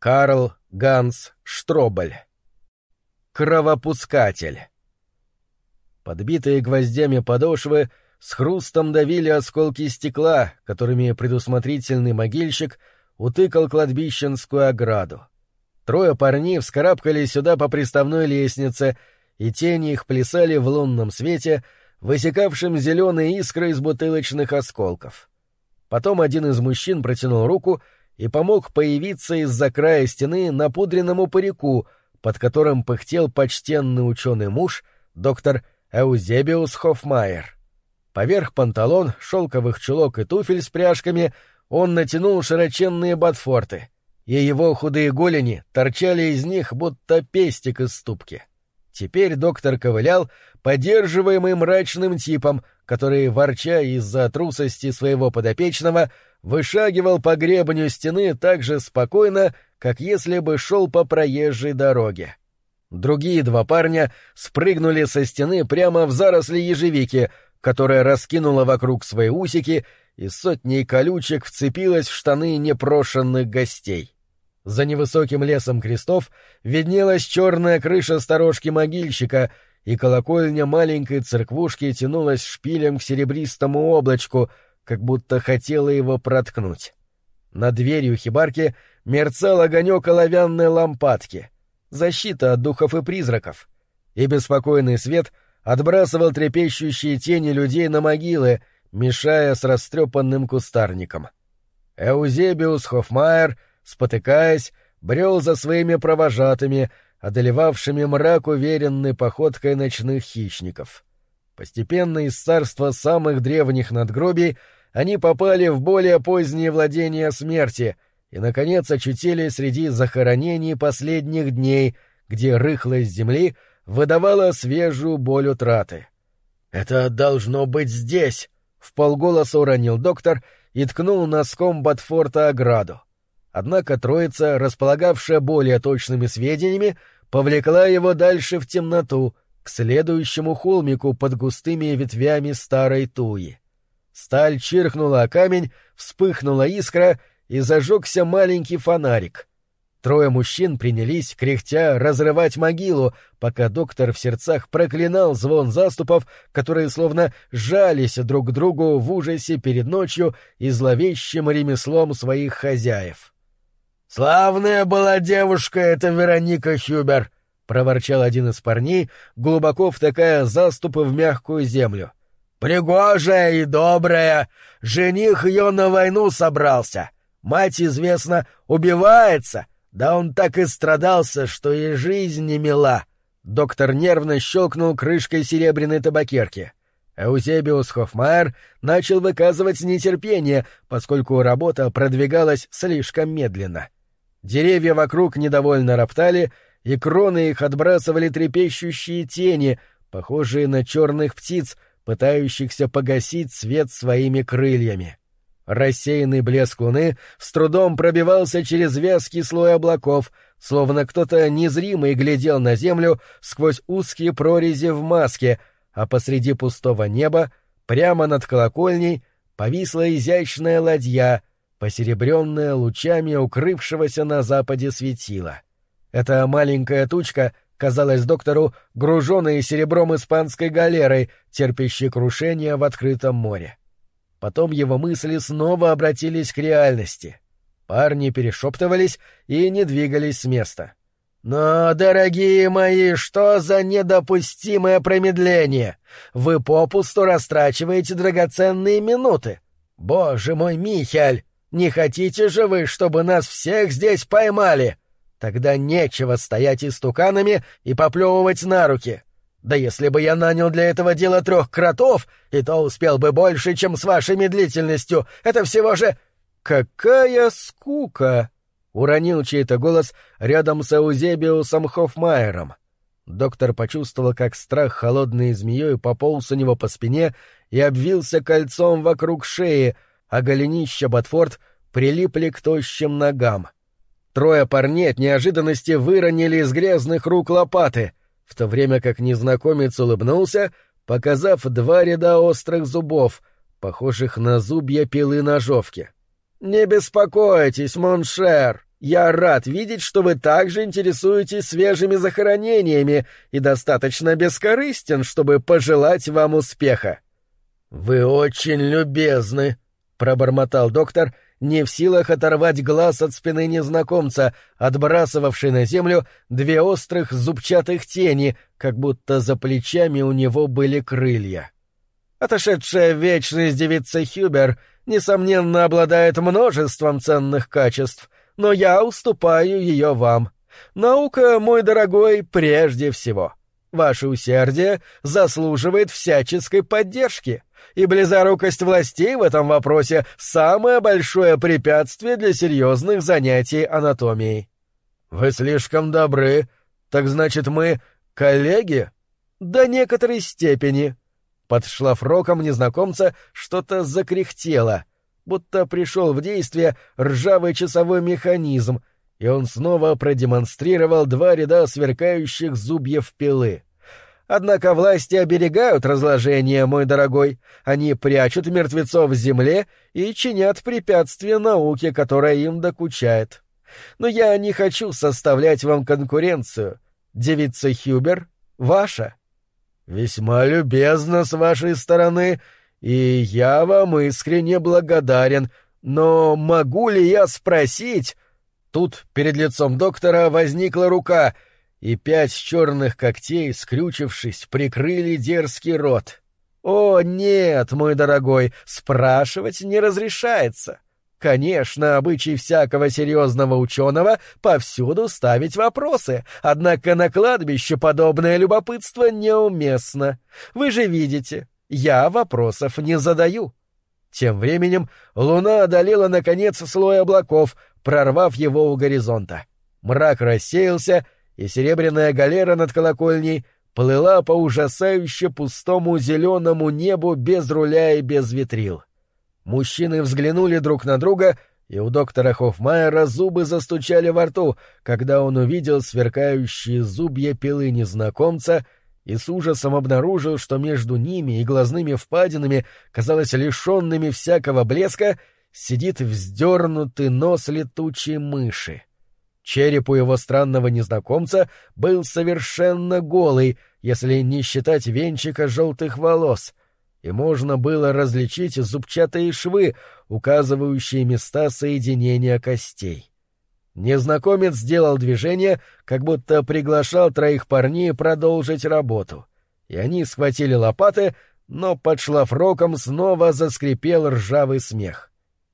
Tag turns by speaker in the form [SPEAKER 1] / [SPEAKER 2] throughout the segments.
[SPEAKER 1] Карл Ганс Штробель. Кровопускатель. Подбитые гвоздями подошвы с хрустом давили осколки стекла, которыми предусмотрительный могильщик утыкал кладбищенскую ограду. Трое парней вскарабкались сюда по приставной лестнице, и тени их плясали в лунном свете, высекавшем зеленые искры из бутылочных осколков. Потом один из мужчин протянул руку и помог появиться из-за края стены напудренному парику, под которым пыхтел почтенный ученый муж, доктор Эузебиус Хоффмайер. Поверх панталон, шелковых чулок и туфель с пряжками он натянул широченные ботфорты, и его худые голени торчали из них, будто пестик из ступки. Теперь доктор ковылял, поддерживаемый мрачным типом, который, ворча из-за трусости своего подопечного, вышагивал по гребню стены так же спокойно, как если бы шел по проезжей дороге. Другие два парня спрыгнули со стены прямо в заросли ежевики, которая раскинула вокруг свои усики и сотней колючек вцепилась в штаны непрошенных гостей. За невысоким лесом крестов виднелась черная крыша сторожки могильщика, и колокольня маленькой церквушки тянулась шпилем к серебристому облачку, как будто хотела его проткнуть. Над дверью хибарки мерцал огонек оловянной лампадки. Защита от духов и призраков. И беспокойный свет отбрасывал трепещущие тени людей на могилы, мешая с растрепанным кустарником. Эузебиус Хоффмайер — спотыкаясь, брел за своими провожатыми, одолевавшими мрак уверенной походкой ночных хищников. Постепенно из царства самых древних надгробий они попали в более поздние владения смерти и, наконец, очутились среди захоронений последних дней, где рыхлость земли выдавала свежую боль утраты. «Это должно быть здесь!» — в полголоса уронил доктор и ткнул носком Батфорта ограду. Однако троица, располагавшая более точными сведениями, повлекла его дальше в темноту, к следующему холмику под густыми ветвями старой туи. Сталь чиркнула о камень, вспыхнула искра, и зажегся маленький фонарик. Трое мужчин принялись, кряхтя, разрывать могилу, пока доктор в сердцах проклинал звон заступов, которые словно жались друг к другу в ужасе перед ночью и зловещим ремеслом своих хозяев. «Славная была девушка эта Вероника Хюбер!» — проворчал один из парней, глубоко втыкая заступы в мягкую землю. «Пригожая и добрая! Жених ее на войну собрался! Мать, известно, убивается! Да он так и страдался, что и жизнь не мила!» Доктор нервно щелкнул крышкой серебряной табакерки. Эузебиус Хоффмайер начал выказывать нетерпение, поскольку работа продвигалась слишком медленно. — Деревья вокруг недовольно роптали, и кроны их отбрасывали трепещущие тени, похожие на черных птиц, пытающихся погасить свет своими крыльями. Рассеянный блеск луны с трудом пробивался через вязкий слой облаков, словно кто-то незримый глядел на землю сквозь узкие прорези в маске, а посреди пустого неба, прямо над колокольней, повисла изящная ладья, посеребренная лучами укрывшегося на западе светила. Эта маленькая тучка казалась доктору груженной серебром испанской галерой, терпящей крушение в открытом море. Потом его мысли снова обратились к реальности. Парни перешептывались и не двигались с места. «Но, дорогие мои, что за недопустимое промедление? Вы попусту растрачиваете драгоценные минуты. Боже мой, Михель, не хотите же вы, чтобы нас всех здесь поймали? Тогда нечего стоять истуканами и поплевывать на руки. Да если бы я нанял для этого дела трех кротов, и то успел бы больше, чем с вашей медлительностью. Это всего же... Какая скука! Уронил чей-то голос рядом с Эузебиусом Хоффмайером. Доктор почувствовал, как страх холодной змеей пополз у него по спине и обвился кольцом вокруг шеи, а голенища ботфорт прилипли к тощим ногам. Трое парней от неожиданности выронили из грязных рук лопаты, в то время как незнакомец улыбнулся, показав два ряда острых зубов, похожих на зубья пилы ножовки. «Не беспокойтесь, mon cher!» Я рад видеть, что вы также интересуетесь свежими захоронениями и достаточно бескорыстен, чтобы пожелать вам успеха. — Вы очень любезны, — пробормотал доктор, не в силах оторвать глаз от спины незнакомца, отбрасывавшей на землю две острых зубчатых тени, как будто за плечами у него были крылья. Отошедшая в вечность девица Хюбер, несомненно, обладает множеством ценных качеств, но я уступаю ее вам. Наука, мой дорогой, прежде всего. Ваше усердие заслуживает всяческой поддержки, и близорукость властей в этом вопросе — самое большое препятствие для серьезных занятий анатомией. — Вы слишком добры. Так значит, мы коллеги? — До некоторой степени. Под шлафроком незнакомца что-то закряхтело, будто пришел в действие ржавый часовой механизм, и он снова продемонстрировал два ряда сверкающих зубьев пилы. Однако власти оберегают разложение, мой дорогой. Они прячут мертвецов в земле и чинят препятствия науке, которая им докучает. Но я не хочу составлять вам конкуренцию. Девица Хюбер ваша. Весьма любезно с вашей стороны, и я вам искренне благодарен. Но могу ли я спросить... Тут перед лицом доктора возникла рука, и пять черных когтей, скрючившись, прикрыли дерзкий рот. «О, нет, мой дорогой, спрашивать не разрешается. Конечно, обычай всякого серьезного ученого повсюду ставить вопросы, однако на кладбище подобное любопытство неуместно. Вы же видите, я вопросов не задаю». Тем временем луна одолела, наконец, слой облаков, прорвав его у горизонта. Мрак рассеялся, и серебряная галера над колокольней плыла по ужасающе пустому зеленому небу без руля и без ветрил. Мужчины взглянули друг на друга, и у доктора Хоффмайера зубы застучали во рту, когда он увидел сверкающие зубья пилы незнакомца — и с ужасом обнаружил, что между ними и глазными впадинами, казалось лишенными всякого блеска, сидит вздернутый нос летучей мыши. Череп у его странного незнакомца был совершенно голый, если не считать венчика желтых волос, и можно было различить зубчатые швы, указывающие места соединения костей. Незнакомец сделал движение, как будто приглашал троих парней продолжить работу. И они схватили лопаты, но под шлафроком снова заскрипел ржавый смех.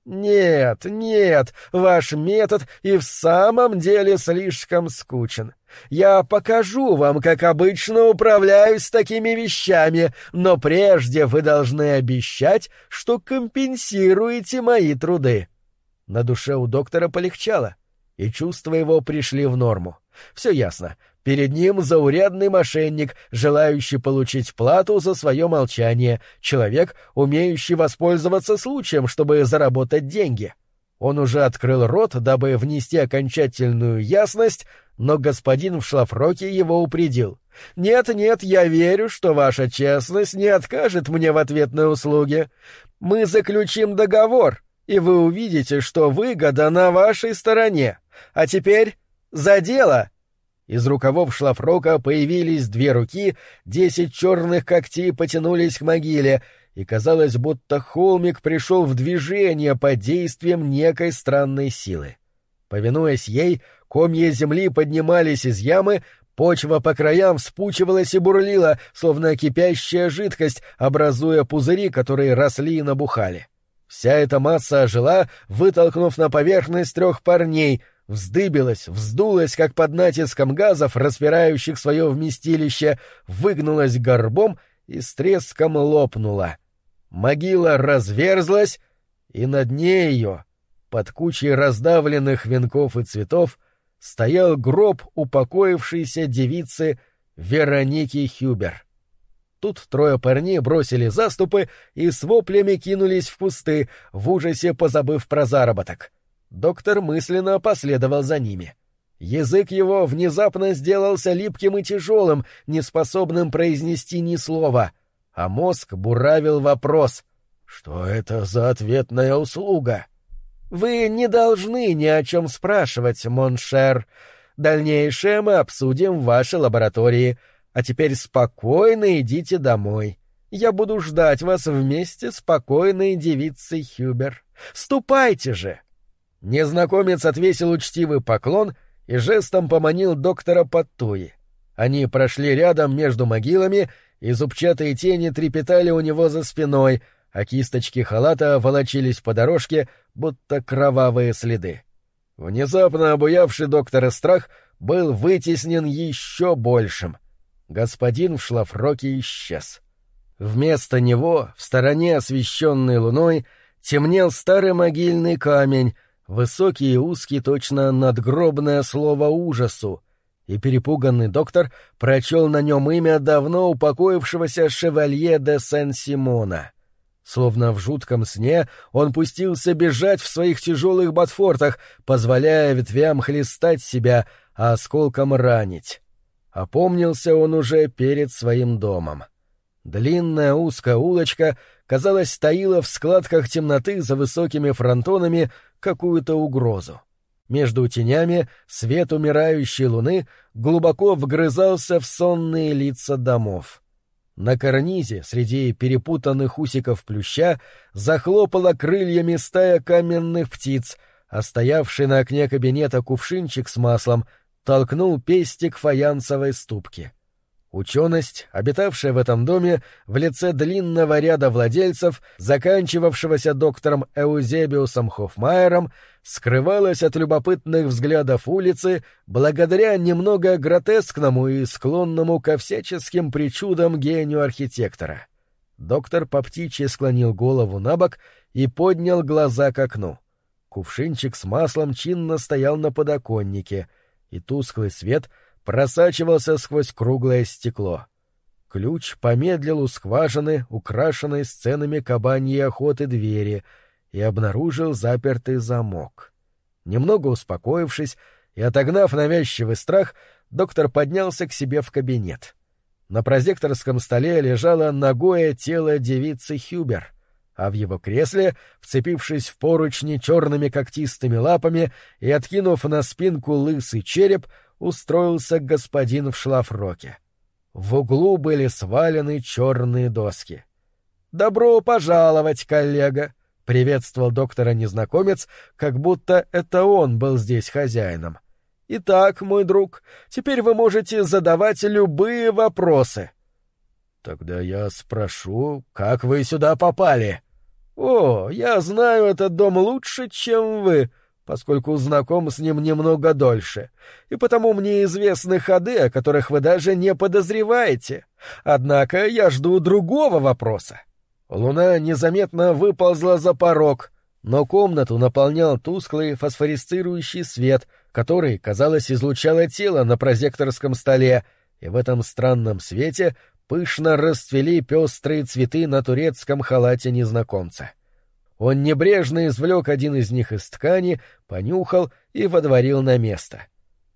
[SPEAKER 1] «Нет, нет, ваш метод и в самом деле слишком скучен. Я покажу вам, как обычно управляюсь такими вещами, но прежде вы должны обещать, что компенсируете мои труды». На душе у доктора полегчало и чувства его пришли в норму. Все ясно. Перед ним заурядный мошенник, желающий получить плату за свое молчание, человек, умеющий воспользоваться случаем, чтобы заработать деньги. Он уже открыл рот, дабы внести окончательную ясность, но господин в шлафроке его упредил. «Нет-нет, я верю, что ваша честность не откажет мне в ответной услуге. Мы заключим договор, и вы увидите, что выгода на вашей стороне. А теперь за дело!» Из рукавов шлафрока появились две руки, десять черных когтей потянулись к могиле, и казалось, будто холмик пришел в движение под действием некой странной силы. Повинуясь ей, комья земли поднимались из ямы, почва по краям вспучивалась и бурлила, словно кипящая жидкость, образуя пузыри, которые росли и набухали. Вся эта масса ожила, вытолкнув на поверхность трех парней — вздыбилась, вздулась, как под натиском газов, распирающих свое вместилище, выгнулась горбом и с треском лопнула. Могила разверзлась, и на дне ее, под кучей раздавленных венков и цветов, стоял гроб упокоившейся девицы Вероники Хюбер. Тут трое парней бросили заступы и с воплями кинулись в кусты, в ужасе позабыв про заработок. Доктор мысленно последовал за ними. Язык его внезапно сделался липким и тяжелым, неспособным произнести ни слова, а мозг буравил вопрос «Что это за ответная услуга?» Вы не должны ни о чем спрашивать, mon cher. Дальнейшее мы обсудим в вашей лаборатории. А теперь спокойно идите домой. Я буду ждать вас вместе с покойной девицей Хюбер. Ступайте же!» Незнакомец отвесил учтивый поклон и жестом поманил доктора Паттуи. Они прошли рядом между могилами, и зубчатые тени трепетали у него за спиной, а кисточки халата волочились по дорожке, будто кровавые следы. Внезапно обуявший доктора страх был вытеснен еще большим. Господин в шлафроке исчез. Вместо него, в стороне освещенной луной, темнел старый могильный камень, высокий и узкий, точно надгробное слово ужасу, и перепуганный доктор прочел на нем имя давно упокоившегося шевалье де Сен-Симона. Словно в жутком сне он пустился бежать в своих тяжелых ботфортах, позволяя ветвям хлестать себя, а осколком ранить. Опомнился он уже перед своим домом. Длинная узкая улочка, казалось, таила в складках темноты за высокими фронтонами какую-то угрозу. Между тенями свет умирающей луны глубоко вгрызался в сонные лица домов. На карнизе, среди перепутанных усиков плюща, захлопала крыльями стая каменных птиц, а стоявший на окне кабинета кувшинчик с маслом толкнул пестик фаянсовой ступки. — Ученость, обитавшая в этом доме в лице длинного ряда владельцев, заканчивавшегося доктором Эузебиусом Хоффмайером, скрывалась от любопытных взглядов улицы благодаря немного гротескному и склонному ко всяческим причудам гению архитектора. Доктор по птичьи склонил голову на бок и поднял глаза к окну. Кувшинчик с маслом чинно стоял на подоконнике, и тусклый свет — просачивался сквозь круглое стекло. Ключ помедлил у скважины, украшенной сценами кабаньей охоты двери, и обнаружил запертый замок. Немного успокоившись и отогнав навязчивый страх, доктор поднялся к себе в кабинет. На прозекторском столе лежало ногое тело девицы Хюбер, а в его кресле, вцепившись в поручни черными когтистыми лапами и откинув на спинку лысый череп, устроился господин в шлафроке. В углу были свалены черные доски. «Добро пожаловать, коллега!» — приветствовал доктора незнакомец, как будто это он был здесь хозяином. «Итак, мой друг, теперь вы можете задавать любые вопросы». «Тогда я спрошу, как вы сюда попали?» «О, я знаю этот дом лучше, чем вы», поскольку знаком с ним немного дольше, и потому мне известны ходы, о которых вы даже не подозреваете. Однако я жду другого вопроса. Луна незаметно выползла за порог, но комнату наполнял тусклый фосфорисцирующий свет, который, казалось, излучало тело на прозекторском столе, и в этом странном свете пышно расцвели пестрые цветы на турецком халате незнакомца. — он небрежно извлек один из них из ткани, понюхал и водворил на место.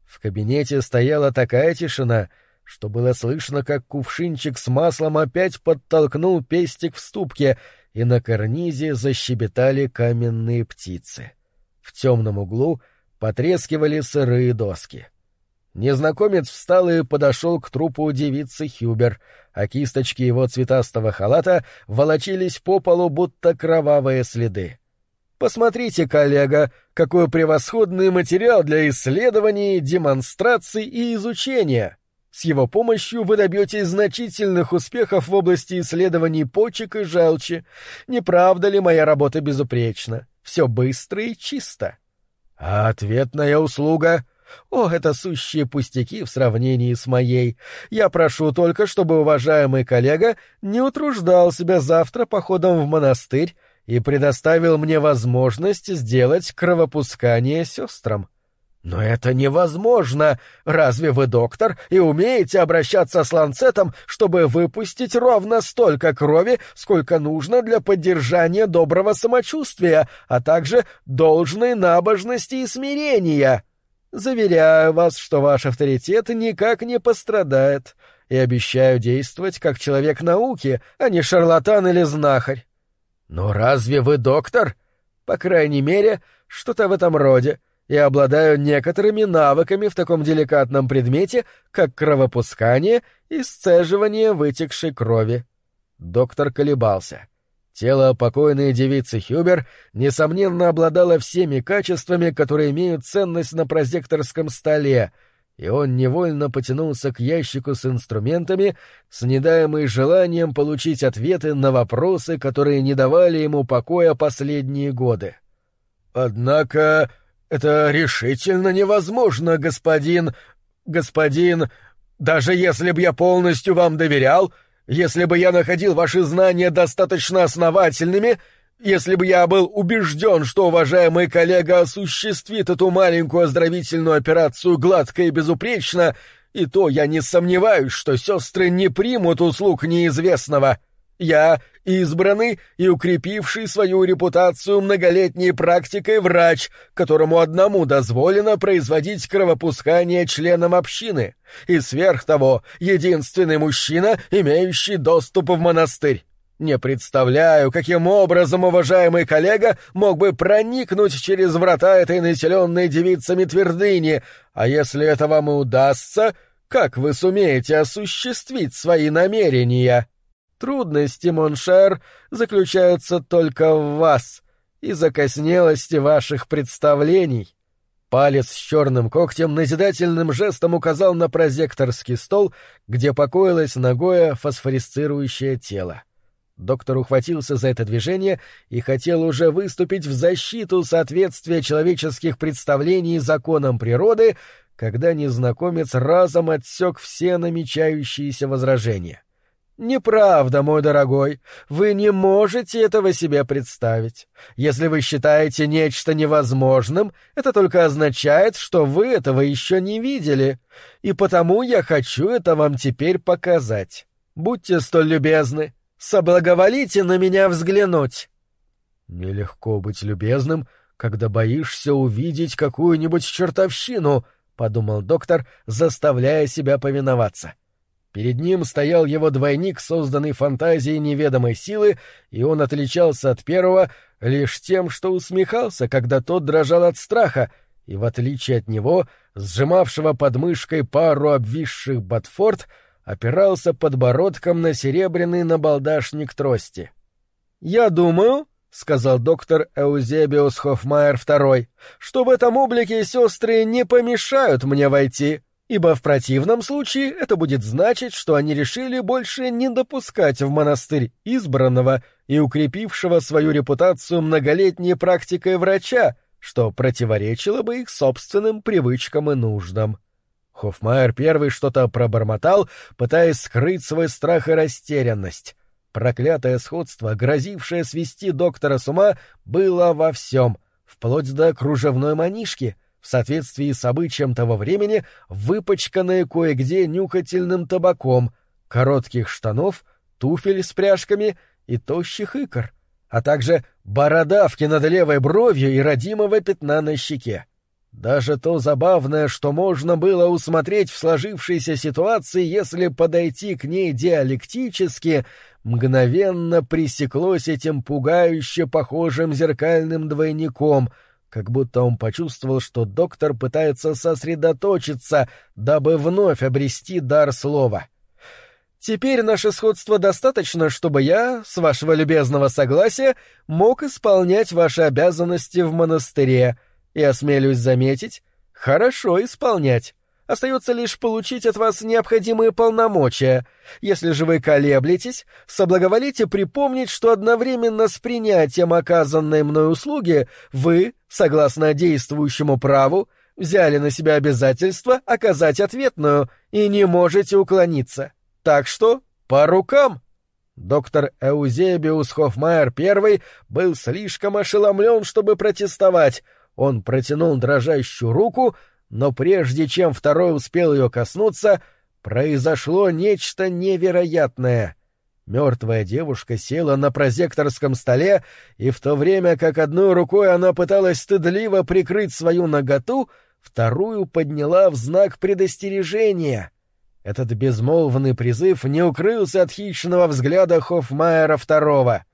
[SPEAKER 1] В кабинете стояла такая тишина, что было слышно, как кувшинчик с маслом опять подтолкнул пестик в ступке, и на карнизе защебетали каменные птицы. В темном углу потрескивали сырые доски. Незнакомец встал и подошел к трупу девицы Хюбер, а кисточки его цветастого халата волочились по полу, будто кровавые следы. «Посмотрите, коллега, какой превосходный материал для исследований, демонстраций и изучения!» С его помощью вы добьетесь значительных успехов в области исследований почек и желчи. Не правда ли моя работа безупречна? Все быстро и чисто. А ответная услуга о, это сущие пустяки в сравнении с моей. Я прошу только, чтобы уважаемый коллега не утруждал себя завтра походом в монастырь и предоставил мне возможность сделать кровопускание сестрам. Но это невозможно. Разве вы доктор и умеете обращаться с ланцетом, чтобы выпустить ровно столько крови, сколько нужно для поддержания доброго самочувствия, а также должной набожности и смирения? Заверяю вас, что ваш авторитет никак не пострадает, и обещаю действовать как человек науки, а не шарлатан или знахарь. Но разве вы доктор? По крайней мере, что-то в этом роде, и обладаю некоторыми навыками в таком деликатном предмете, как кровопускание и сцеживание вытекшей крови. Доктор колебался. Тело покойной девицы Хюбер, несомненно, обладало всеми качествами, которые имеют ценность на прозекторском столе, и он невольно потянулся к ящику с инструментами, с недаемой желанием получить ответы на вопросы, которые не давали ему покоя последние годы. «Однако это решительно невозможно, господин... господин... Даже если бы я полностью вам доверял, если бы я находил ваши знания достаточно основательными, если бы я был убежден, что уважаемый коллега осуществит эту маленькую оздоровительную операцию гладко и безупречно, и то я не сомневаюсь, что сестры не примут услуг неизвестного. Я избранный и укрепивший свою репутацию многолетней практикой врач, которому одному дозволено производить кровопускание членам общины, и сверх того единственный мужчина, имеющий доступ в монастырь. Не представляю, каким образом уважаемый коллега мог бы проникнуть через врата этой населенной девицами твердыни, а если это вам и удастся, как вы сумеете осуществить свои намерения? Трудности, mon cher, заключаются только в вас и закоснелости ваших представлений. Палец с черным когтем назидательным жестом указал на прозекторский стол, где покоилось ногое фосфорисцирующее тело. Доктор ухватился за это движение и хотел уже выступить в защиту соответствия человеческих представлений законам природы, когда незнакомец разом отсек все намечающиеся возражения. «Неправда, мой дорогой, вы не можете этого себе представить. Если вы считаете нечто невозможным, это только означает, что вы этого еще не видели, и потому я хочу это вам теперь показать. Будьте столь любезны, соблаговолите на меня взглянуть». «Нелегко быть любезным, когда боишься увидеть какую-нибудь чертовщину», — подумал доктор, заставляя себя повиноваться. — Перед ним стоял его двойник, созданный фантазией неведомой силы, и он отличался от первого лишь тем, что усмехался, когда тот дрожал от страха, и, в отличие от него, сжимавшего под мышкой пару обвисших ботфорд, опирался подбородком на серебряный набалдашник трости. «Я думаю», — сказал доктор Эузебиус Хоффмайер II, — «что в этом облике сестры не помешают мне войти» ибо в противном случае это будет значить, что они решили больше не допускать в монастырь избранного и укрепившего свою репутацию многолетней практикой врача, что противоречило бы их собственным привычкам и нуждам. Хоффмайер первый что-то пробормотал, пытаясь скрыть свой страх и растерянность. Проклятое сходство, грозившее свести доктора с ума, было во всем, вплоть до кружевной манишки — в соответствии с обычаем того времени, выпачканные кое-где нюхательным табаком, коротких штанов, туфель с пряжками и тощих икр, а также бородавки над левой бровью и родимого пятна на щеке. Даже то забавное, что можно было усмотреть в сложившейся ситуации, если подойти к ней диалектически, мгновенно пресеклось этим пугающе похожим зеркальным двойником — как будто он почувствовал, что доктор пытается сосредоточиться, дабы вновь обрести дар слова. «Теперь наше сходство достаточно, чтобы я, с вашего любезного согласия, мог исполнять ваши обязанности в монастыре, и, осмелюсь заметить, хорошо исполнять. Остается лишь получить от вас необходимые полномочия. Если же вы колеблетесь, соблаговолите припомнить, что одновременно с принятием оказанной мной услуги вы, согласно действующему праву, взяли на себя обязательство оказать ответную и не можете уклониться. Так что по рукам. Доктор Эузебиус Хоффмайер I был слишком ошеломлен, чтобы протестовать. Он протянул дрожащую руку, но прежде чем второй успел ее коснуться, произошло нечто невероятное. Мертвая девушка села на прозекторском столе, и в то время как одной рукой она пыталась стыдливо прикрыть свою наготу, вторую подняла в знак предостережения. Этот безмолвный призыв не укрылся от хищного взгляда Хоффмайера второго.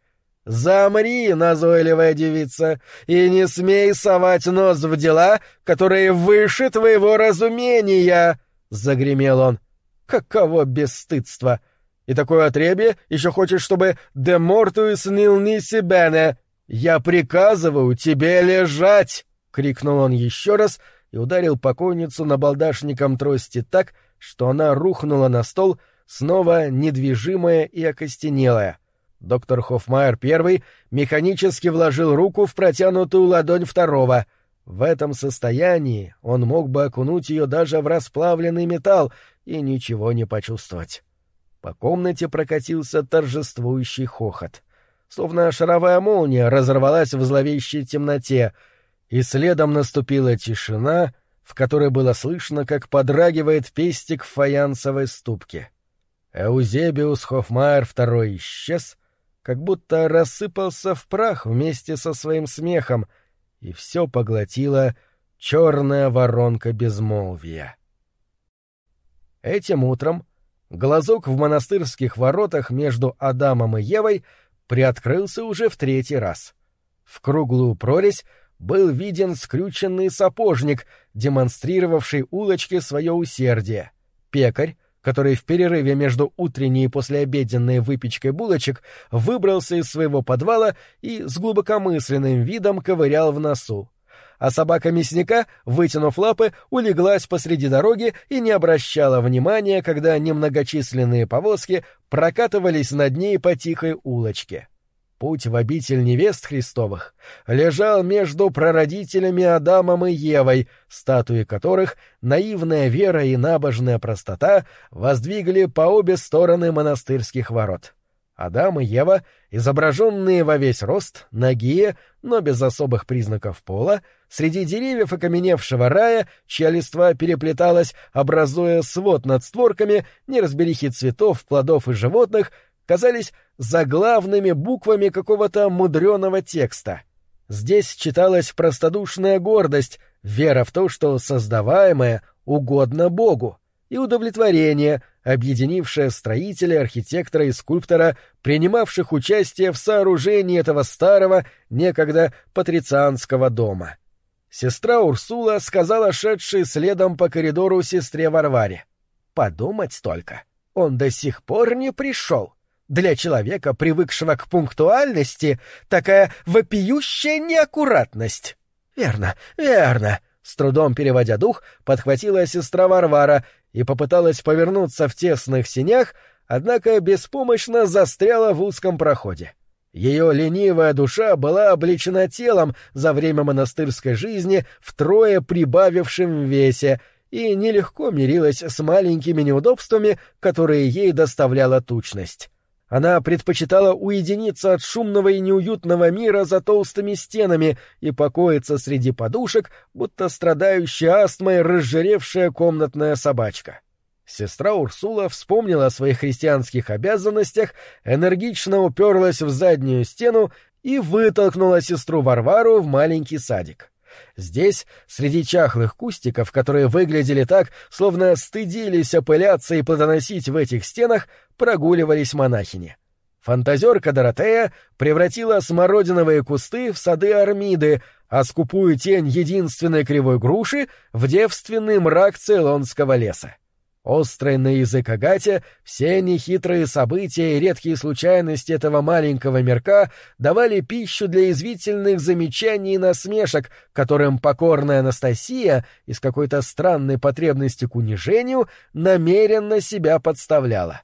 [SPEAKER 1] «Замри, назойливая девица, и не смей совать нос в дела, которые выше твоего разумения!» — загремел он. «Каково бесстыдство! И такое отребье еще хочешь, чтобы «де мортуис нил ниси бене» «Я приказываю тебе лежать!» — крикнул он еще раз и ударил покойницу набалдашником трости так, что она рухнула на стол, снова недвижимая и окостенелая — Доктор Хоффмайер первый механически вложил руку в протянутую ладонь второго. В этом состоянии он мог бы окунуть ее даже в расплавленный металл и ничего не почувствовать. По комнате прокатился торжествующий хохот. Словно шаровая молния разорвалась в зловещей темноте, и следом наступила тишина, в которой было слышно, как подрагивает пестик в фаянсовой ступке. Эузебиус Хоффмайер второй исчез — как будто рассыпался в прах вместе со своим смехом, и все поглотила черная воронка безмолвия. Этим утром глазок в монастырских воротах между Адамом и Евой приоткрылся уже в третий раз. В круглую прорезь был виден скрюченный сапожник, демонстрировавший улочке свое усердие, пекарь, который в перерыве между утренней и послеобеденной выпечкой булочек выбрался из своего подвала и с глубокомысленным видом ковырял в носу. А собака мясника, вытянув лапы, улеглась посреди дороги и не обращала внимания, когда немногочисленные повозки прокатывались над ней по тихой улочке. — путь в обитель невест Христовых лежал между прародителями Адамом и Евой, статуи которых наивная вера и набожная простота воздвигли по обе стороны монастырских ворот. Адам и Ева, изображенные во весь рост, нагие, но без особых признаков пола, среди деревьев окаменевшего рая, чья листва переплеталась, образуя свод над створками, неразберихи цветов, плодов и животных, казались заглавными буквами какого-то мудреного текста. Здесь читалась простодушная гордость, вера в то, что создаваемое угодно Богу, и удовлетворение, объединившее строителя, архитектора и скульптора, принимавших участие в сооружении этого старого, некогда патрицианского дома. Сестра Урсула сказала шедшей следом по коридору сестре Варваре. «Подумать только, он до сих пор не пришел. Для человека, привыкшего к пунктуальности, такая вопиющая неаккуратность. Верно, верно. С трудом переводя дух, подхватила сестра Варвара и попыталась повернуться в тесных синях, однако беспомощно застряла в узком проходе. Ее ленивая душа была облечена телом за время монастырской жизни, втрое прибавившим в весе, и нелегко мирилась с маленькими неудобствами, которые ей доставляла тучность. Она предпочитала уединиться от шумного и неуютного мира за толстыми стенами и покоиться среди подушек, будто страдающая астмой разжиревшая комнатная собачка. Сестра Урсула вспомнила о своих христианских обязанностях, энергично уперлась в заднюю стену и вытолкнула сестру Варвару в маленький садик. Здесь, среди чахлых кустиков, которые выглядели так, словно стыдились опыляться и плодоносить в этих стенах, прогуливались монахини. Фантазерка Доротея превратила смородиновые кусты в сады Армиды, а скупую тень единственной кривой груши — в девственный мрак Цейлонского леса. Острый на язык Агате, все нехитрые события и редкие случайности этого маленького мирка давали пищу для извительных замечаний и насмешек, которым покорная Анастасия из какой-то странной потребности к унижению намеренно себя подставляла.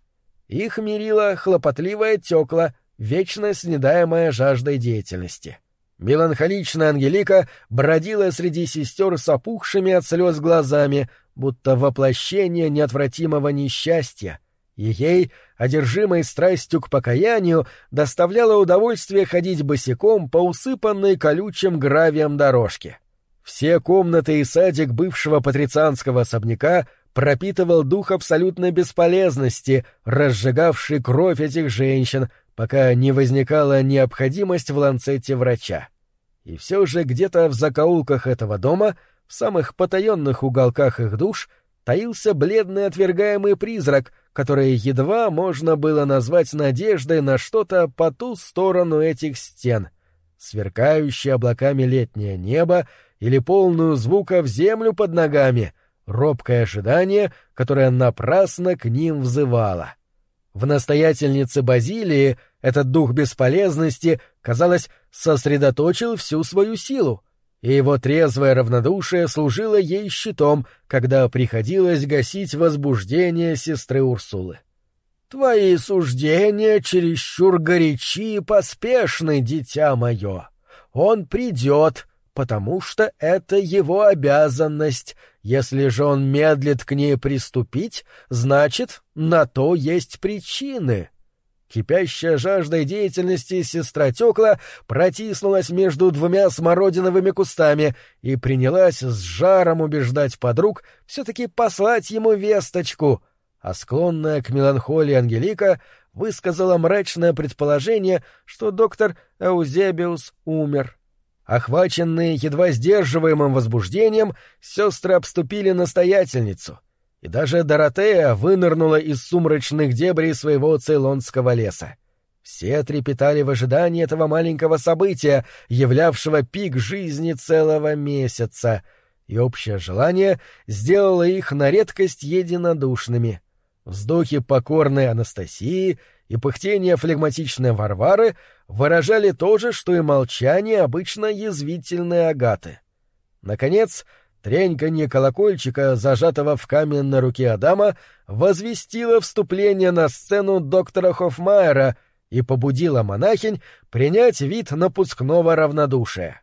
[SPEAKER 1] Их мирила хлопотливая текла, вечно снедаемая жаждой деятельности. Меланхоличная Ангелика бродила среди сестер с опухшими от слез глазами — будто воплощение неотвратимого несчастья, и ей, одержимой страстью к покаянию, доставляло удовольствие ходить босиком по усыпанной колючим гравием дорожке. Все комнаты и садик бывшего патрицианского особняка пропитывал дух абсолютной бесполезности, разжигавший кровь этих женщин, пока не возникала необходимость в ланцете врача. И все же где-то в закоулках этого дома — в самых потаенных уголках их душ таился бледный отвергаемый призрак, который едва можно было назвать надеждой на что-то по ту сторону этих стен. Сверкающее облаками летнее небо или полную звука в землю под ногами, робкое ожидание, которое напрасно к ним взывало. В настоятельнице Базилии этот дух бесполезности, казалось, сосредоточил всю свою силу — и его трезвое равнодушие служило ей щитом, когда приходилось гасить возбуждение сестры Урсулы. «Твои суждения чересчур горячи и поспешны, дитя мое. Он придет, потому что это его обязанность. Если же он медлит к ней приступить, значит, на то есть причины». Кипящая жаждой деятельности сестра Тёкла протиснулась между двумя смородиновыми кустами и принялась с жаром убеждать подруг все-таки послать ему весточку, а склонная к меланхолии Ангелика высказала мрачное предположение, что доктор Эузебиус умер. Охваченные едва сдерживаемым возбуждением, сестры обступили настоятельницу — и даже Доротея вынырнула из сумрачных дебрей своего цейлонского леса. Все трепетали в ожидании этого маленького события, являвшего пик жизни целого месяца, и общее желание сделало их на редкость единодушными. Вздохи покорной Анастасии и пыхтение флегматичной Варвары выражали то же, что и молчание обычно язвительной Агаты. Наконец, — Треньканье колокольчика, зажатого в каменной руке Адама, возвестило вступление на сцену доктора Хоффмайера и побудило монахинь принять вид напускного равнодушия.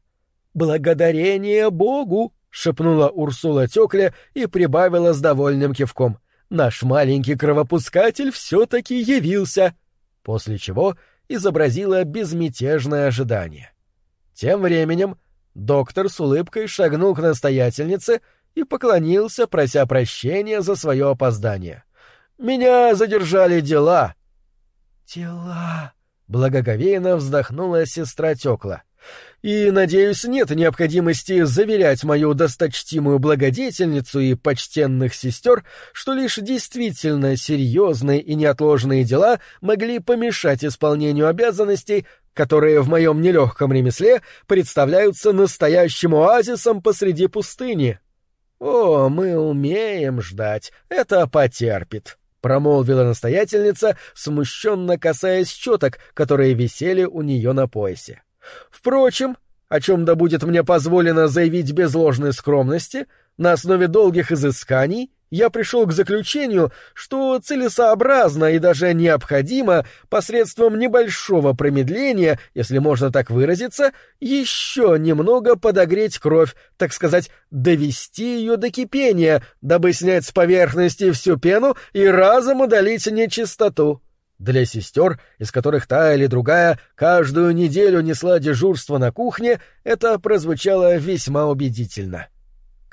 [SPEAKER 1] «Благодарение Богу!» — шепнула Урсула Тёкле и прибавила с довольным кивком. «Наш маленький кровопускатель все-таки явился!» После чего изобразила безмятежное ожидание. Тем временем Доктор с улыбкой шагнул к настоятельнице и поклонился, прося прощения за свое опоздание. «Меня задержали дела». «Дела...» — благоговейно вздохнула сестра Тёкла. «И, надеюсь, нет необходимости заверять мою досточтимую благодетельницу и почтенных сестер, что лишь действительно серьезные и неотложные дела могли помешать исполнению обязанностей, которые в моем нелегком ремесле представляются настоящим оазисом посреди пустыни. О, мы умеем ждать, это потерпит, промолвила настоятельница, смущенно касаясь четок, которые висели у нее на поясе. Впрочем, о чем да будет мне позволено заявить без ложной скромности, на основе долгих изысканий я пришел к заключению, что целесообразно и даже необходимо посредством небольшого промедления, если можно так выразиться, еще немного подогреть кровь, так сказать, довести ее до кипения, дабы снять с поверхности всю пену и разом удалить нечистоту. Для сестер, из которых та или другая каждую неделю несла дежурство на кухне, это прозвучало весьма убедительно. —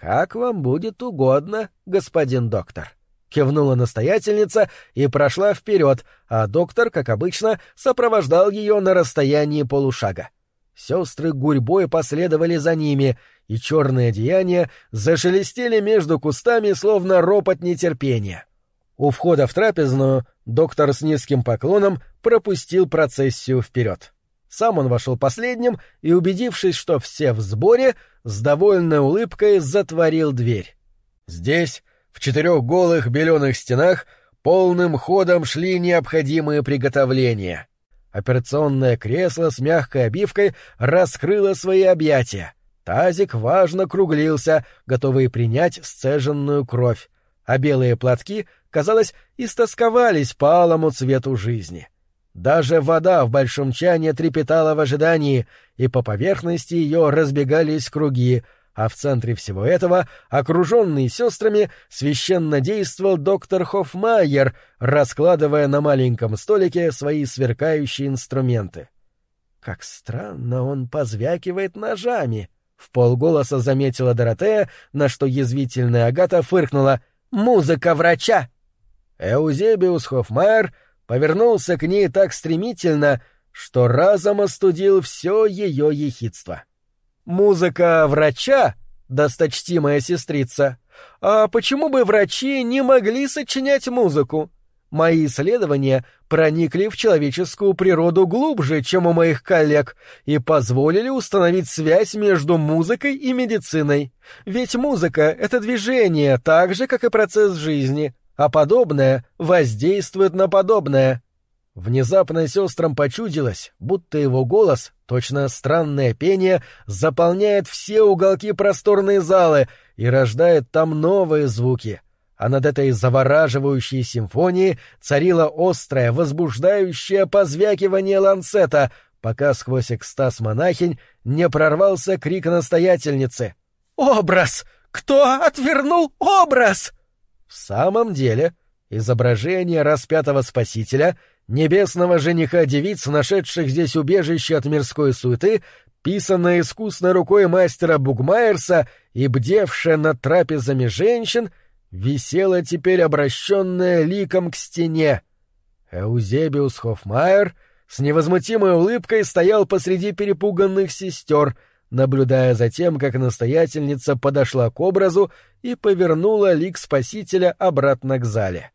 [SPEAKER 1] «Как вам будет угодно, господин доктор», — кивнула настоятельница и прошла вперед, а доктор, как обычно, сопровождал ее на расстоянии полушага. Сестры гурьбой последовали за ними, и черные одеяния зашелестели между кустами, словно ропот нетерпения. У входа в трапезную доктор с низким поклоном пропустил процессию вперед. Сам он вошел последним и, убедившись, что все в сборе, с довольной улыбкой затворил дверь. Здесь, в четырех голых беленых стенах, полным ходом шли необходимые приготовления. Операционное кресло с мягкой обивкой раскрыло свои объятия. Тазик важно круглился, готовый принять сцеженную кровь, а белые платки, казалось, истосковались по алому цвету жизни. Даже вода в большом чане трепетала в ожидании, и по поверхности ее разбегались круги, а в центре всего этого, окруженный сестрами, священно действовал доктор Хоффмайер, раскладывая на маленьком столике свои сверкающие инструменты. «Как странно он позвякивает ножами!» — в полголоса заметила Доротея, на что язвительная Агата фыркнула. «Музыка врача!» Эузебиус Хоффмайер — повернулся к ней так стремительно, что разом остудил все ее ехидство. «Музыка врача, досточтимая сестрица, А почему бы врачи не могли сочинять музыку? Мои исследования проникли в человеческую природу глубже, чем у моих коллег, и позволили установить связь между музыкой и медициной. Ведь музыка — это движение, так же, как и процесс жизни, а подобное воздействует на подобное. Внезапно сестрам почудилось, будто его голос, точно странное пение, заполняет все уголки просторной залы и рождает там новые звуки — а над этой завораживающей симфонией царило острое, возбуждающее позвякивание ланцета, пока сквозь экстаз монахинь не прорвался крик настоятельницы. «Образ! Кто отвернул образ?» В самом деле, изображение распятого спасителя, небесного жениха девиц, нашедших здесь убежище от мирской суеты, писанное искусной рукой мастера Бугмайерса и бдевшее над трапезами женщин — висела теперь обращенная ликом к стене. Эузебиус Хоффмайер с невозмутимой улыбкой стоял посреди перепуганных сестер, наблюдая за тем, как настоятельница подошла к образу и повернула лик Спасителя обратно к зале.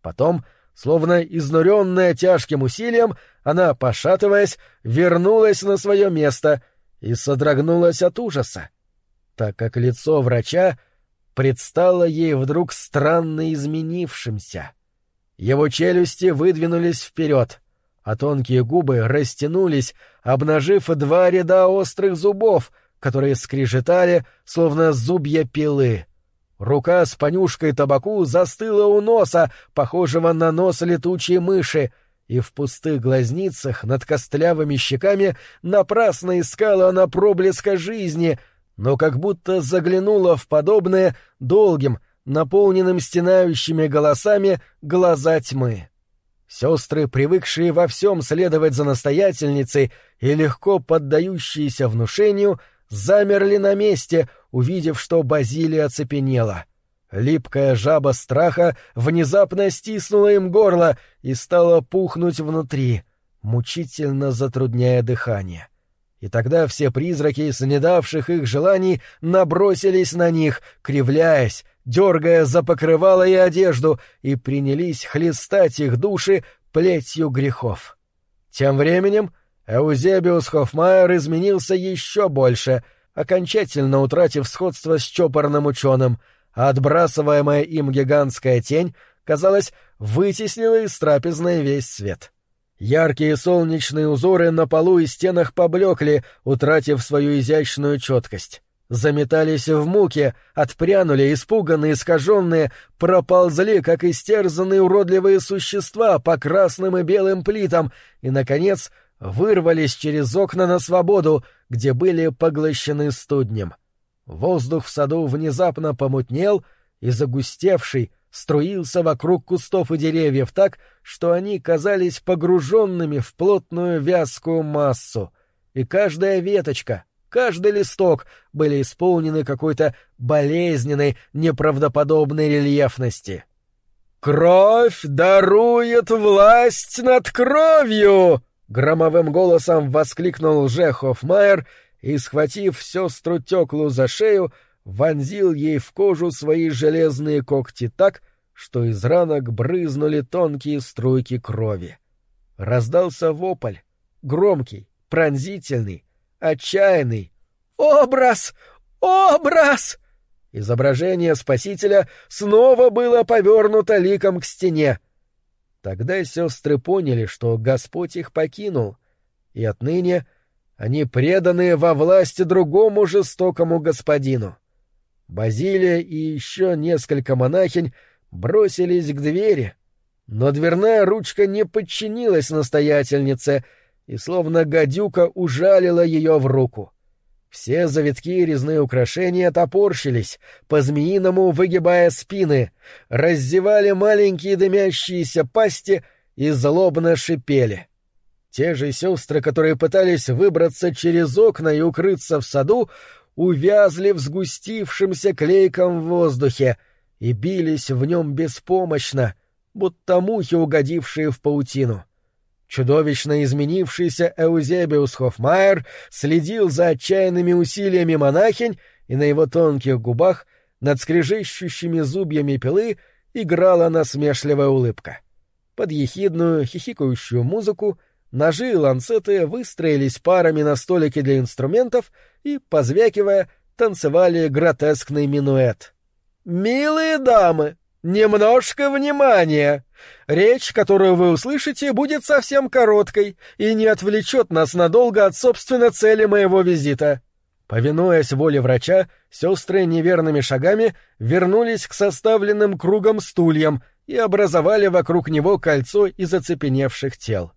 [SPEAKER 1] Потом, словно изнуренная тяжким усилием, она, пошатываясь, вернулась на свое место и содрогнулась от ужаса, так как лицо врача — предстало ей вдруг странно изменившимся. Его челюсти выдвинулись вперед, а тонкие губы растянулись, обнажив два ряда острых зубов, которые скрежетали, словно зубья пилы. Рука с понюшкой табаку застыла у носа, похожего на нос летучей мыши, и в пустых глазницах над костлявыми щеками напрасно искала она проблеска жизни — но как будто заглянула в подобное долгим, наполненным стенающими голосами глаза тьмы. Сестры, привыкшие во всем следовать за настоятельницей и легко поддающиеся внушению, замерли на месте, увидев, что Базилия оцепенела. Липкая жаба страха внезапно стиснула им горло и стала пухнуть внутри, мучительно затрудняя дыхание. И тогда все призраки, снедавших их желаний, набросились на них, кривляясь, дергая за покрывало и одежду, и принялись хлестать их души плетью грехов. Тем временем Эузебиус Хоффмайер изменился еще больше, окончательно утратив сходство с чопорным ученым, а отбрасываемая им гигантская тень, казалось, вытеснила из трапезной весь свет. Яркие солнечные узоры на полу и стенах поблекли, утратив свою изящную четкость. Заметались в муке, отпрянули, испуганные, искаженные, проползли, как истерзанные уродливые существа по красным и белым плитам, и, наконец, вырвались через окна на свободу, где были поглощены студнем. Воздух в саду внезапно помутнел, и загустевший, струился вокруг кустов и деревьев так, что они казались погруженными в плотную вязкую массу, и каждая веточка, каждый листок были исполнены какой-то болезненной, неправдоподобной рельефности. «Кровь дарует власть над кровью!» — громовым голосом воскликнул Жехофмайер и, схватив сестру Теклу за шею, вонзил ей в кожу свои железные когти так, что из ранок брызнули тонкие струйки крови. Раздался вопль, громкий, пронзительный, отчаянный. «Образ! Образ!» Изображение Спасителя снова было повернуто ликом к стене. Тогда сестры поняли, что Господь их покинул, и отныне они преданы во власти другому жестокому господину. Базилия и еще несколько монахинь бросились к двери, но дверная ручка не подчинилась настоятельнице и словно гадюка ужалила ее в руку. Все завитки и резные украшения топорщились, по-змеиному выгибая спины, раздевали маленькие дымящиеся пасти и злобно шипели. Те же сестры, которые пытались выбраться через окна и укрыться в саду, увязли в сгустившемся клейком воздухе и бились в нем беспомощно, будто мухи, угодившие в паутину. Чудовищно изменившийся Эузебиус Хоффмайер следил за отчаянными усилиями монахинь, и на его тонких губах над скрежещущими зубьями пилы играла насмешливая улыбка. Под ехидную, хихикающую музыку ножи и ланцеты выстроились парами на столике для инструментов и, позвякивая, танцевали гротескный минуэт. «Милые дамы, немножко внимания! Речь, которую вы услышите, будет совсем короткой и не отвлечет нас надолго от собственной цели моего визита». Повинуясь воле врача, сестры неверными шагами вернулись к составленным кругом стульям и образовали вокруг него кольцо из оцепеневших тел.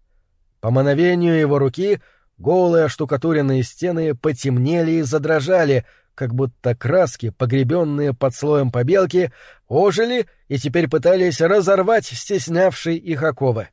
[SPEAKER 1] По мановению его руки голые штукатуренные стены потемнели и задрожали, как будто краски, погребенные под слоем побелки, ожили и теперь пытались разорвать стеснявшие их оковы.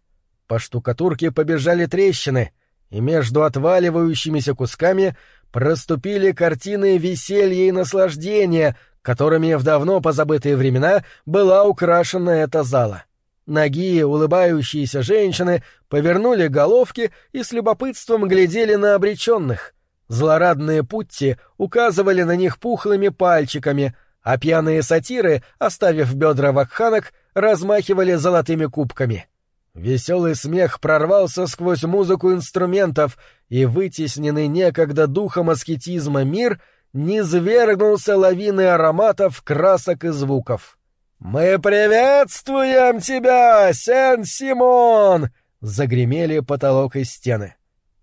[SPEAKER 1] По штукатурке побежали трещины, и между отваливающимися кусками проступили картины веселья и наслаждения, которыми в давно позабытые времена была украшена эта зала. Ноги, улыбающиеся женщины повернули головки и с любопытством глядели на обреченных. Злорадные путти указывали на них пухлыми пальчиками, а пьяные сатиры, оставив бедра вакханок, размахивали золотыми кубками. Веселый смех прорвался сквозь музыку инструментов, и вытесненный некогда духом аскетизма мир низвергнулся лавиной ароматов, красок и звуков. «Мы приветствуем тебя, Сен-Симон!» — загремели потолок и стены.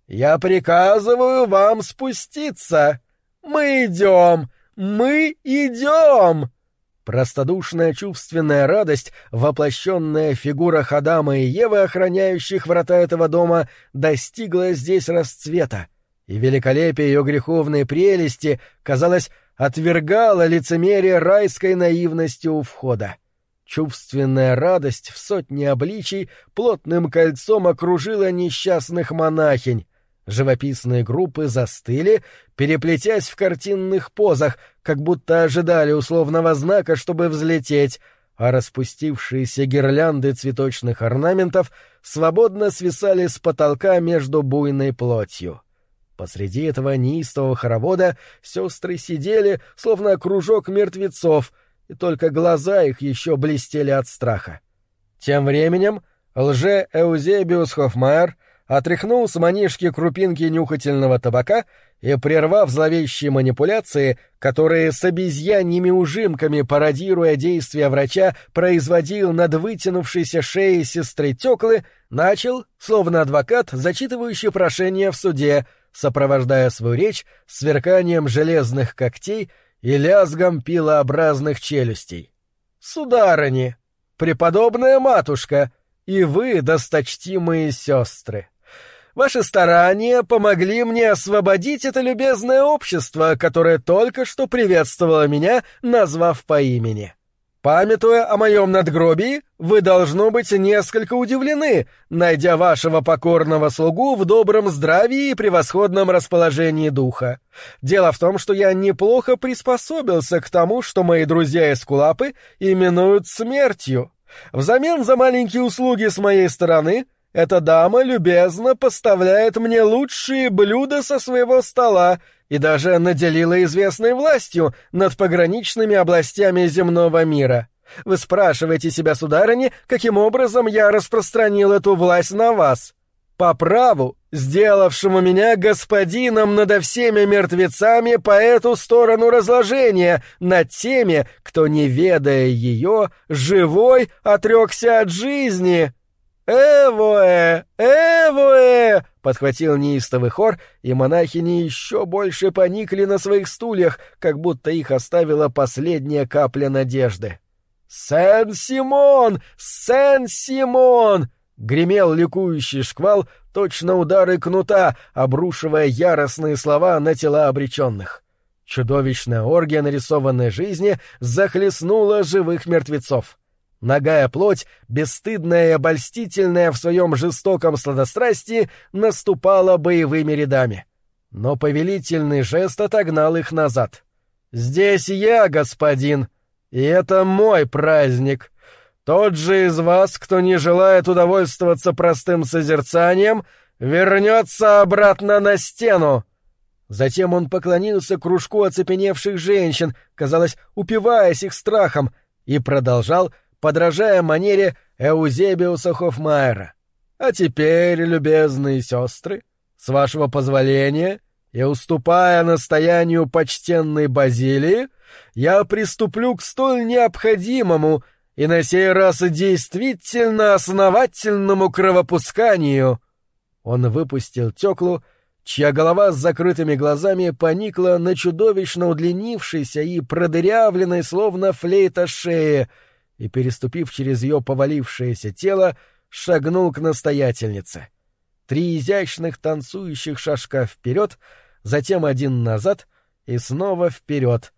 [SPEAKER 1] «Я приказываю вам спуститься! Мы идем! Мы идем!» Простодушная чувственная радость, воплощенная в фигурах Адама и Евы, охраняющих врата этого дома, достигла здесь расцвета, и великолепие ее греховной прелести, казалось, отвергало лицемерие райской наивности у входа. Чувственная радость в сотни обличий плотным кольцом окружила несчастных монахинь, Живописные группы застыли, переплетясь в картинных позах, как будто ожидали условного знака, чтобы взлететь, а распустившиеся гирлянды цветочных орнаментов свободно свисали с потолка между буйной плотью. Посреди этого неистового хоровода сестры сидели, словно кружок мертвецов, и только глаза их еще блестели от страха. Тем временем лже Эузебиус Хофмайер — отряхнул с манишки крупинки нюхательного табака и, прервав зловещие манипуляции, которые с обезьяньими ужимками, пародируя действия врача, производил над вытянувшейся шеей сестры Тёклы, начал, словно адвокат, зачитывающий прошение в суде, сопровождая свою речь сверканием железных когтей и лязгом пилообразных челюстей. «Сударыни, преподобная матушка, и вы, досточтимые сестры!» Ваши старания помогли мне освободить это любезное общество, которое только что приветствовало меня, назвав по имени. Памятуя о моем надгробии, вы, должно быть, несколько удивлены, найдя вашего покорного слугу в добром здравии и превосходном расположении духа. Дело в том, что я неплохо приспособился к тому, что мои друзья из Кулапы именуют смертью. Взамен за маленькие услуги с моей стороны — эта дама любезно поставляет мне лучшие блюда со своего стола и даже наделила известной властью над пограничными областями земного мира. Вы спрашиваете себя, сударыни, каким образом я распространил эту власть на вас? По праву, сделавшему меня господином над всеми мертвецами по эту сторону разложения, над теми, кто, не ведая ее, живой отрекся от жизни». «Эвоэ! Эвоэ!» — подхватил неистовый хор, и монахини еще больше поникли на своих стульях, как будто их оставила последняя капля надежды. «Сен-Симон! Сен-Симон!» — гремел ликующий шквал, точно удары кнута, обрушивая яростные слова на тела обреченных. Чудовищная оргия нарисованной жизни захлестнула живых мертвецов. Ногая плоть, бесстыдная и обольстительная в своем жестоком сладострастии, наступала боевыми рядами. Но повелительный жест отогнал их назад. «Здесь я, господин, и это мой праздник. Тот же из вас, кто не желает удовольствоваться простым созерцанием, вернется обратно на стену». Затем он поклонился кружку оцепеневших женщин, казалось, упиваясь их страхом, и продолжал, подражая манере Эузебиуса Хофмайера. «А теперь, любезные сестры, с вашего позволения, и уступая настоянию почтенной Базилии, я приступлю к столь необходимому и на сей раз действительно основательному кровопусканию». Он выпустил тёклу, чья голова с закрытыми глазами поникла на чудовищно удлинившейся и продырявленной, словно флейта шее, и, переступив через ее повалившееся тело, шагнул к настоятельнице. Три изящных танцующих шажка вперед, затем один назад и снова вперед,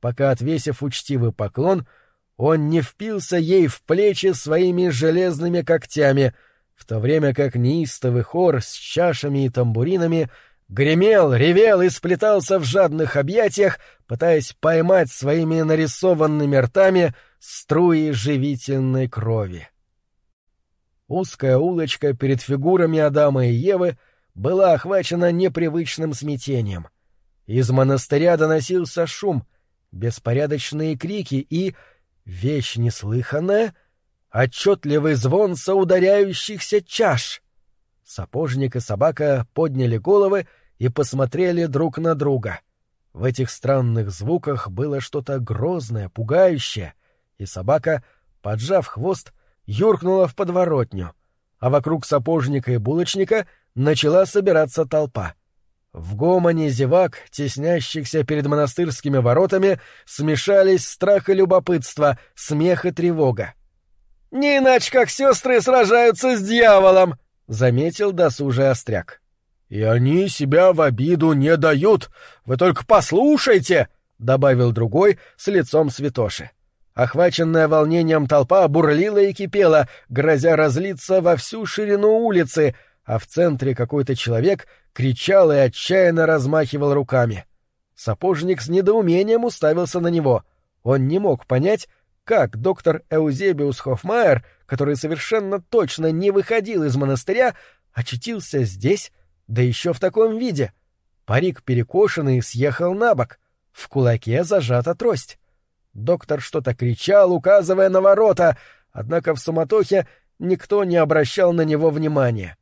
[SPEAKER 1] пока, отвесив учтивый поклон, он не впился ей в плечи своими железными когтями — в то время как неистовый хор с чашами и тамбуринами гремел, ревел и сплетался в жадных объятиях, пытаясь поймать своими нарисованными ртами струи живительной крови. Узкая улочка перед фигурами Адама и Евы была охвачена непривычным смятением. Из монастыря доносился шум, беспорядочные крики и, вещь неслыханная — отчетливый звон соударяющихся чаш. Сапожник и собака подняли головы и посмотрели друг на друга. В этих странных звуках было что-то грозное, пугающее, и собака, поджав хвост, юркнула в подворотню, а вокруг сапожника и булочника начала собираться толпа. В гомоне зевак, теснящихся перед монастырскими воротами, смешались страх и любопытство, смех и тревога. «Не иначе, как сестры сражаются с дьяволом!» — заметил досужий остряк. «И они себя в обиду не дают! Вы только послушайте!» — добавил другой с лицом святоши. Охваченная волнением толпа бурлила и кипела, грозя разлиться во всю ширину улицы, а в центре какой-то человек кричал и отчаянно размахивал руками. Сапожник с недоумением уставился на него. Он не мог понять, как доктор Эузебиус Хоффмайер, который совершенно точно не выходил из монастыря, очутился здесь, да еще в таком виде. Парик перекошенный съехал на бок, в кулаке зажата трость. Доктор что-то кричал, указывая на ворота, однако в суматохе никто не обращал на него внимания.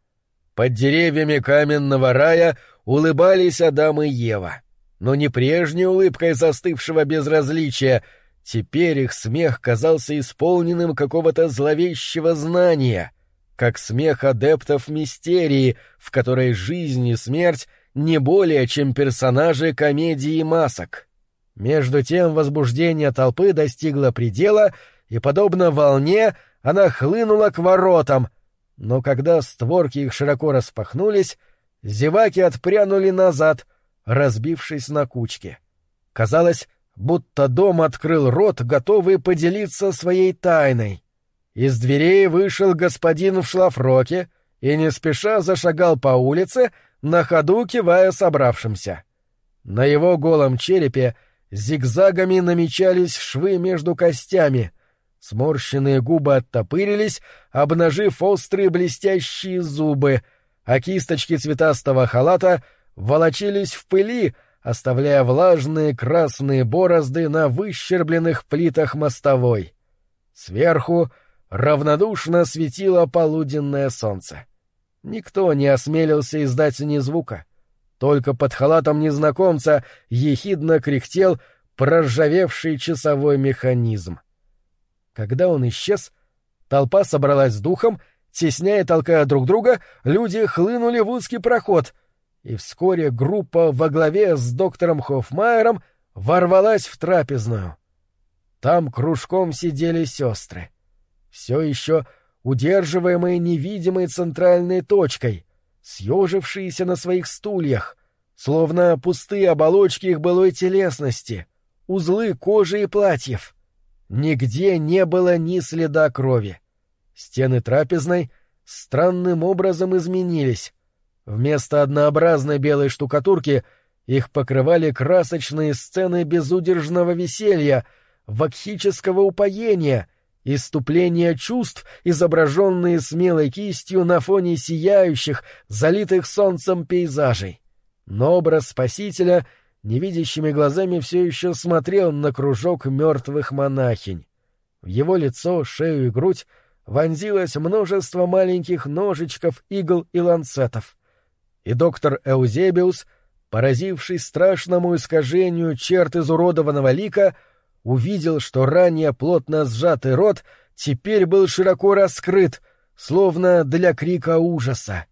[SPEAKER 1] Под деревьями каменного рая улыбались Адам и Ева, но не прежней улыбкой застывшего безразличия — Теперь их смех казался исполненным какого-то зловещего знания, как смех адептов мистерии, в которой жизнь и смерть не более, чем персонажи комедии масок. Между тем возбуждение толпы достигло предела, и, подобно волне, она хлынула к воротам, но когда створки их широко распахнулись, зеваки отпрянули назад, разбившись на кучки. Казалось, будто дом открыл рот, готовый поделиться своей тайной. Из дверей вышел господин в шлафроке и не спеша зашагал по улице, на ходу кивая собравшимся. На его голом черепе зигзагами намечались швы между костями, сморщенные губы оттопырились, обнажив острые блестящие зубы, а кисточки цветастого халата волочились в пыли, оставляя влажные красные борозды на выщербленных плитах мостовой. Сверху равнодушно светило полуденное солнце. Никто не осмелился издать ни звука. Только под халатом незнакомца ехидно кряхтел проржавевший часовой механизм. Когда он исчез, толпа собралась с духом, тесняя толкая друг друга, люди хлынули в узкий проход — и вскоре группа во главе с доктором Хоффмайером ворвалась в трапезную. Там кружком сидели сестры. Все еще удерживаемые невидимой центральной точкой, съежившиеся на своих стульях, словно пустые оболочки их былой телесности, узлы кожи и платьев. Нигде не было ни следа крови. Стены трапезной странным образом изменились, Вместо однообразной белой штукатурки их покрывали красочные сцены безудержного веселья, вакхического упоения, иступления чувств, изображенные смелой кистью на фоне сияющих, залитых солнцем пейзажей. Но образ Спасителя невидящими глазами все еще смотрел на кружок мертвых монахинь. В его лицо, шею и грудь вонзилось множество маленьких ножичков, игл и ланцетов. И доктор Эузебиус, поразившись страшному искажению черт изуродованного лика, увидел, что ранее плотно сжатый рот теперь был широко раскрыт, словно для крика ужаса.